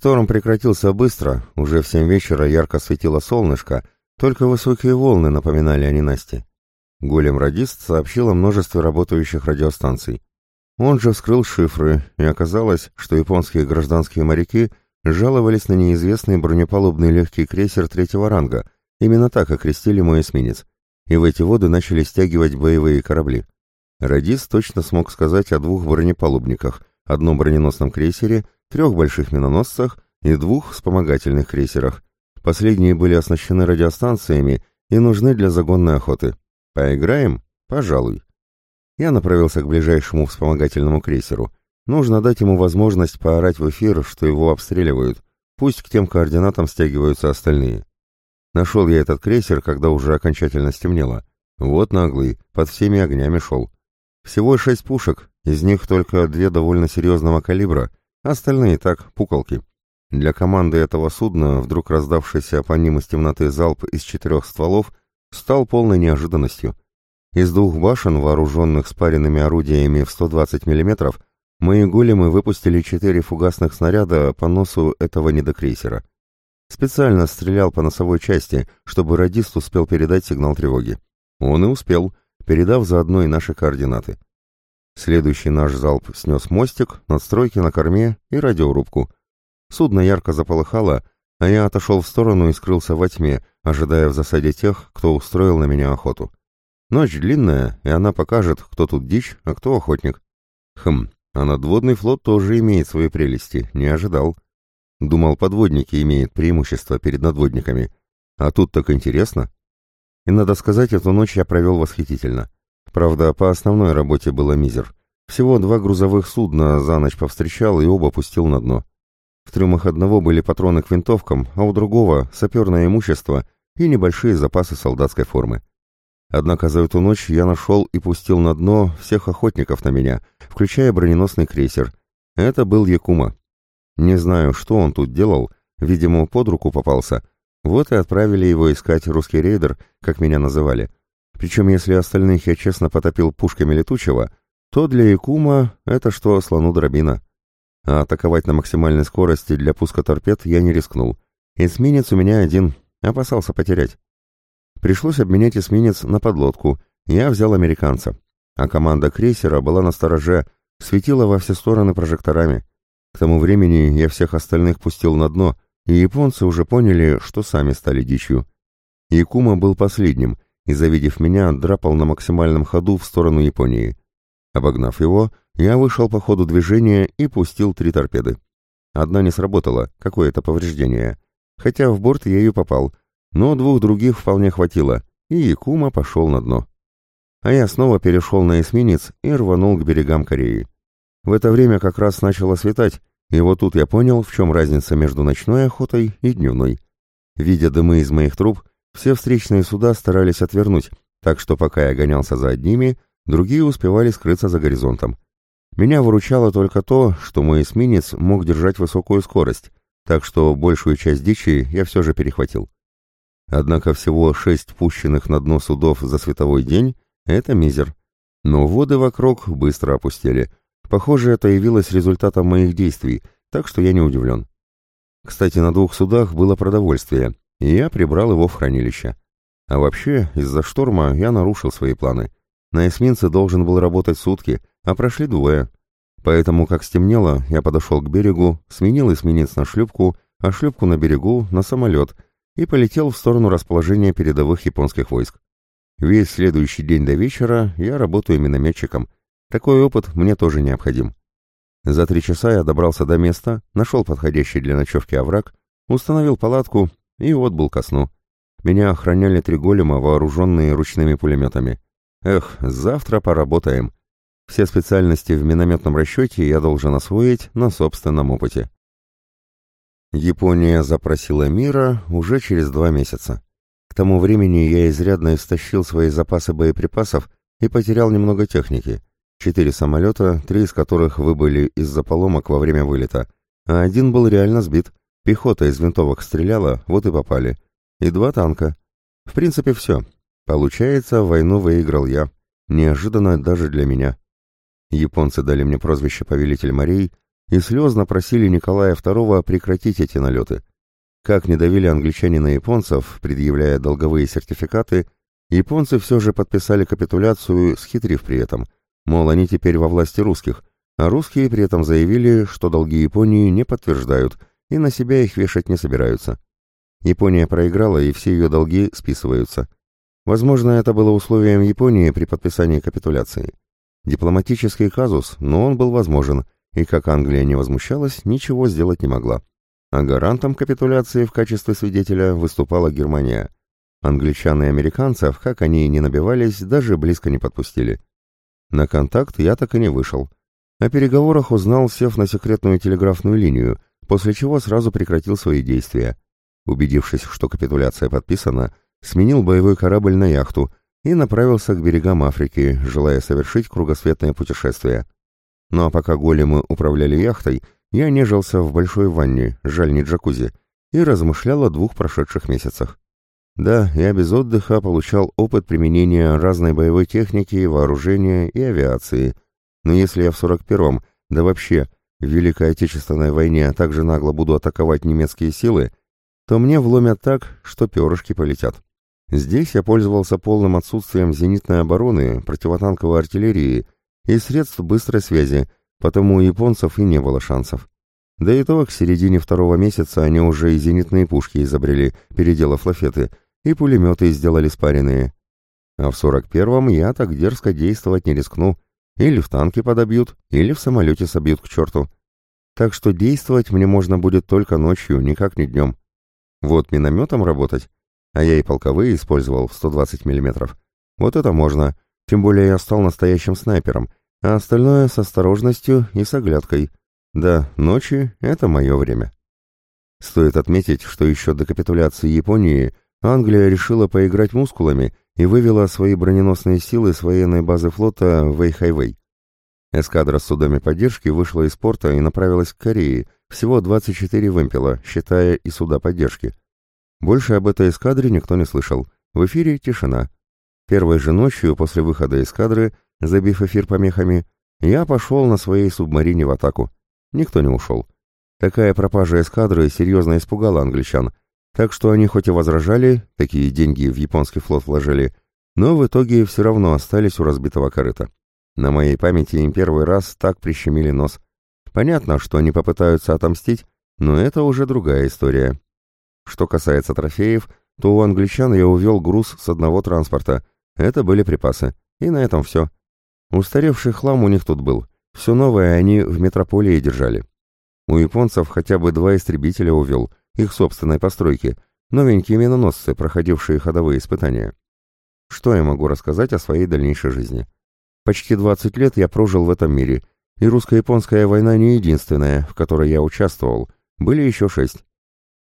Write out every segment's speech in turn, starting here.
Шторм прекратился быстро, уже в семь вечера ярко светило солнышко, только высокие волны напоминали о ненасти. Голем-радист сообщил о множестве работающих радиостанций. Он же вскрыл шифры, и оказалось, что японские гражданские моряки жаловались на неизвестный бронепалубный легкий крейсер третьего ранга, именно так окрестили мой эсминец, и в эти воды начали стягивать боевые корабли. Радист точно смог сказать о двух бронепалубниках, одном броненосном крейсере, трех больших миноносцах и двух вспомогательных крейсерах. Последние были оснащены радиостанциями и нужны для загонной охоты. Поиграем? Пожалуй. Я направился к ближайшему вспомогательному крейсеру. Нужно дать ему возможность поорать в эфир, что его обстреливают. Пусть к тем координатам стягиваются остальные. Нашел я этот крейсер, когда уже окончательно стемнело. Вот наглый, под всеми огнями шел. Всего шесть пушек, из них только две довольно серьезного калибра, остальные так, пуколки. Для команды этого судна вдруг раздавшийся по ним из темноты залп из четырех стволов стал полной неожиданностью. Из двух башен, вооруженных спаренными орудиями в 120 мм, мои големы выпустили четыре фугасных снаряда по носу этого недокрейсера. Специально стрелял по носовой части, чтобы радист успел передать сигнал тревоги. Он и успел, передав заодно и наши координаты. Следующий наш залп снес мостик, надстройки на корме и радиорубку. Судно ярко заполыхало, а я отошел в сторону и скрылся во тьме, ожидая в засаде тех, кто устроил на меня охоту. Ночь длинная, и она покажет, кто тут дичь, а кто охотник. Хм, а надводный флот тоже имеет свои прелести, не ожидал. Думал, подводники имеют преимущество перед надводниками. А тут так интересно. И надо сказать, эту ночь я провел восхитительно. Правда, по основной работе было мизер. Всего два грузовых судна за ночь повстречал и оба пустил на дно. В трюмах одного были патроны к винтовкам, а у другого — саперное имущество и небольшие запасы солдатской формы. Однако за эту ночь я нашел и пустил на дно всех охотников на меня, включая броненосный крейсер. Это был Якума. Не знаю, что он тут делал, видимо, под руку попался. Вот и отправили его искать русский рейдер, как меня называли. Причем, если остальных я честно потопил пушками летучего, то для Якума это что слону дробина. А атаковать на максимальной скорости для пуска торпед я не рискнул. Эсминец у меня один, опасался потерять. Пришлось обменять эсминец на подлодку, я взял американца. А команда крейсера была на стороже, светила во все стороны прожекторами. К тому времени я всех остальных пустил на дно, и японцы уже поняли, что сами стали дичью. Якума был последним, и, завидев меня, драпал на максимальном ходу в сторону Японии. Обогнав его, я вышел по ходу движения и пустил три торпеды. Одна не сработала, какое-то повреждение. Хотя в борт я ее попал, но двух других вполне хватило, и Якума пошел на дно. А я снова перешел на эсминец и рванул к берегам Кореи. В это время как раз начало светать, и вот тут я понял, в чем разница между ночной охотой и дневной. Видя дымы из моих труб, все встречные суда старались отвернуть, так что пока я гонялся за одними, другие успевали скрыться за горизонтом. Меня выручало только то, что мой эсминец мог держать высокую скорость, так что большую часть дичи я все же перехватил. Однако всего шесть пущенных на дно судов за световой день — это мизер. Но воды вокруг быстро опустели. Похоже, это явилось результатом моих действий, так что я не удивлен. Кстати, на двух судах было продовольствие, и я прибрал его в хранилище. А вообще, из-за шторма я нарушил свои планы. На эсминце должен был работать сутки, а прошли двое. Поэтому, как стемнело, я подошел к берегу, сменил эсминец на шлюпку, а шлюпку на берегу на самолет и полетел в сторону расположения передовых японских войск. Весь следующий день до вечера я работаю минометчиком. Такой опыт мне тоже необходим. За три часа я добрался до места, нашел подходящий для ночевки овраг, установил палатку и отбыл ко сну. Меня охраняли три голема, вооруженные ручными пулеметами. Эх, завтра поработаем. Все специальности в минометном расчете я должен освоить на собственном опыте. Япония запросила мира уже через два месяца. К тому времени я изрядно истощил свои запасы боеприпасов и потерял немного техники. Четыре самолета, три из которых выбыли из-за поломок во время вылета, а один был реально сбит. Пехота из винтовок стреляла, вот и попали. И два танка. В принципе, все. Получается, войну выиграл я. Неожиданно даже для меня. Японцы дали мне прозвище «Повелитель морей», и слезно просили Николая II прекратить эти налеты. Как не давили англичане на японцев, предъявляя долговые сертификаты, японцы все же подписали капитуляцию, схитрив при этом, мол, они теперь во власти русских, а русские при этом заявили, что долги Японии не подтверждают и на себя их вешать не собираются. Япония проиграла, и все ее долги списываются. Возможно, это было условием Японии при подписании капитуляции. Дипломатический казус, но он был возможен, и как Англия не возмущалась, ничего сделать не могла. А гарантом капитуляции в качестве свидетеля выступала Германия. Англичан и американцев, как они и не набивались, даже близко не подпустили. На контакт я так и не вышел. О переговорах узнал, сев на секретную телеграфную линию, после чего сразу прекратил свои действия. Убедившись, что капитуляция подписана, сменил боевой корабль на яхту и направился к берегам Африки, желая совершить кругосветное путешествие. Ну а пока големы управляли яхтой, я нежился в большой ванне, жаль не джакузи, и размышлял о двух прошедших месяцах. Да, я без отдыха получал опыт применения разной боевой техники, вооружения и авиации. Но если я в 41-м, да вообще, в Великой Отечественной войне также нагло буду атаковать немецкие силы, то мне вломят так, что перышки полетят. Здесь я пользовался полным отсутствием зенитной обороны, противотанковой артиллерии и средств быстрой связи, потому у японцев и не было шансов. Да и то, к середине второго месяца они уже и зенитные пушки изобрели, переделав лафеты, и пулеметы сделали спаренные. А в сорок первом я так дерзко действовать не рискну. Или в танке подобьют, или в самолете собьют к черту. Так что действовать мне можно будет только ночью, никак не днем. Вот минометом работать, а я и полковые использовал в 120 мм. Вот это можно, тем более я стал настоящим снайпером, а остальное с осторожностью и с оглядкой. Да, ночи — это мое время. Стоит отметить, что еще до капитуляции Японии Англия решила поиграть мускулами и вывела свои броненосные силы с военной базы флота в Эйхайвей. Эскадра с судами поддержки вышла из порта и направилась к Корее, всего 24 вымпела, считая и суда поддержки. Больше об этой эскадре никто не слышал. В эфире тишина. Первой же ночью после выхода эскадры, забив эфир помехами, я пошел на своей субмарине в атаку. Никто не ушел. Такая пропажа эскадры серьезно испугала англичан, так что они хоть и возражали, такие деньги в японский флот вложили, но в итоге все равно остались у разбитого корыта. На моей памяти им первый раз так прищемили нос. Понятно, что они попытаются отомстить, но это уже другая история. Что касается трофеев, то у англичан я увел груз с одного транспорта. Это были припасы. И на этом все. Устаревший хлам у них тут был. Все новое они в метрополии держали. У японцев хотя бы два истребителя увел, их собственной постройки, новенькие миноносцы, проходившие ходовые испытания. Что я могу рассказать о своей дальнейшей жизни? Почти 20 лет я прожил в этом мире, и русско-японская война не единственная, в которой я участвовал, были еще шесть.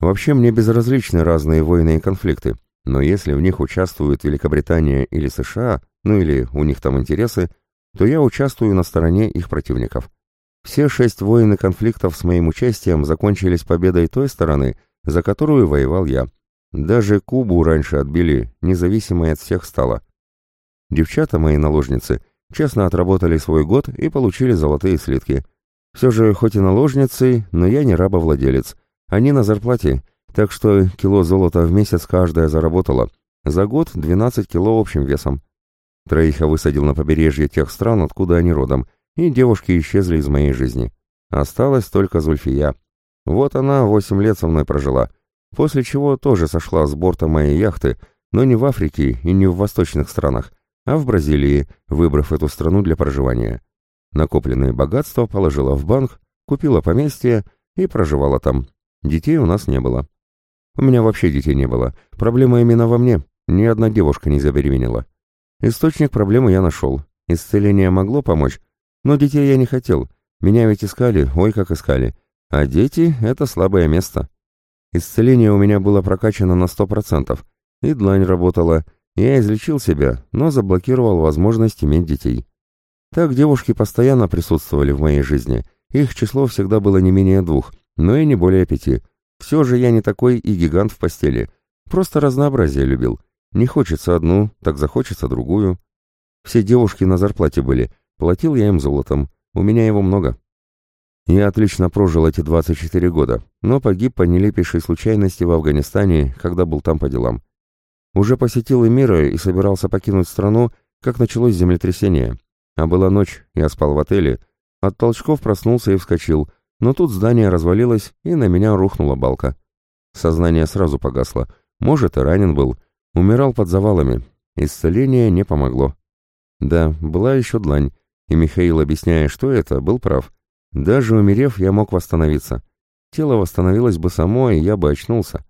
Вообще мне безразличны разные войны и конфликты, но если в них участвуют Великобритания или США, ну или у них там интересы, то я участвую на стороне их противников. Все шесть войн и конфликтов с моим участием закончились победой той стороны, за которую воевал я. Даже Кубу раньше отбили, независимой от всех стало. Девчата, мои наложницы, честно отработали свой год и получили золотые слитки. Все же, хоть и наложницы, но я не рабовладелец, они на зарплате, так что кило золота в месяц каждая заработала. За год 12 кило общим весом. Троих я высадил на побережье тех стран, откуда они родом, и девушки исчезли из моей жизни. Осталась только Зульфия. Вот она восемь лет со мной прожила, после чего тоже сошла с борта моей яхты, но не в Африке и не в восточных странах, а в Бразилии, выбрав эту страну для проживания. Накопленные богатства положила в банк, купила поместье и проживала там. Детей у нас не было. У меня вообще детей не было. Проблема именно во мне. Ни одна девушка не забеременела. Источник проблемы я нашел. Исцеление могло помочь, но детей я не хотел. Меня ведь искали, ой, как искали. А дети — это слабое место. Исцеление у меня было прокачано на сто процентов. И длань работала. Я излечил себя, но заблокировал возможность иметь детей. Так девушки постоянно присутствовали в моей жизни. Их число всегда было не менее двух — но и не более пяти. Все же я не такой и гигант в постели. Просто разнообразие любил. Не хочется одну, так захочется другую. Все девушки на зарплате были. Платил я им золотом. У меня его много. Я отлично прожил эти 24 года, но погиб по нелепейшей случайности в Афганистане, когда был там по делам. Уже посетил Эмира и собирался покинуть страну, как началось землетрясение. А была ночь, я спал в отеле, от толчков проснулся и вскочил, но тут здание развалилось, и на меня рухнула балка. Сознание сразу погасло. Может, и ранен был. Умирал под завалами. Исцеление не помогло. Да, была еще длань, и Михаил, объясняя, что это, был прав. Даже умерев, я мог восстановиться. Тело восстановилось бы само, и я бы очнулся.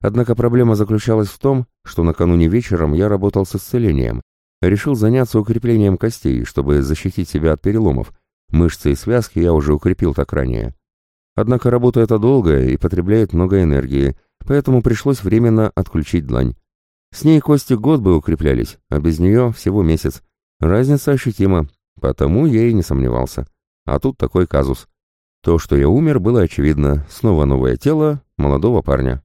Однако проблема заключалась в том, что накануне вечером я работал с исцелением. Решил заняться укреплением костей, чтобы защитить себя от переломов. Мышцы и связки я уже укрепил так ранее. Однако работа эта долгая и потребляет много энергии, поэтому пришлось временно отключить длань. С ней кости год бы укреплялись, а без нее всего месяц. Разница ощутима, потому я и не сомневался. А тут такой казус. То, что я умер, было очевидно. Снова новое тело молодого парня.